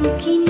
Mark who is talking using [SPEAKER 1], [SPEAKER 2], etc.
[SPEAKER 1] cookie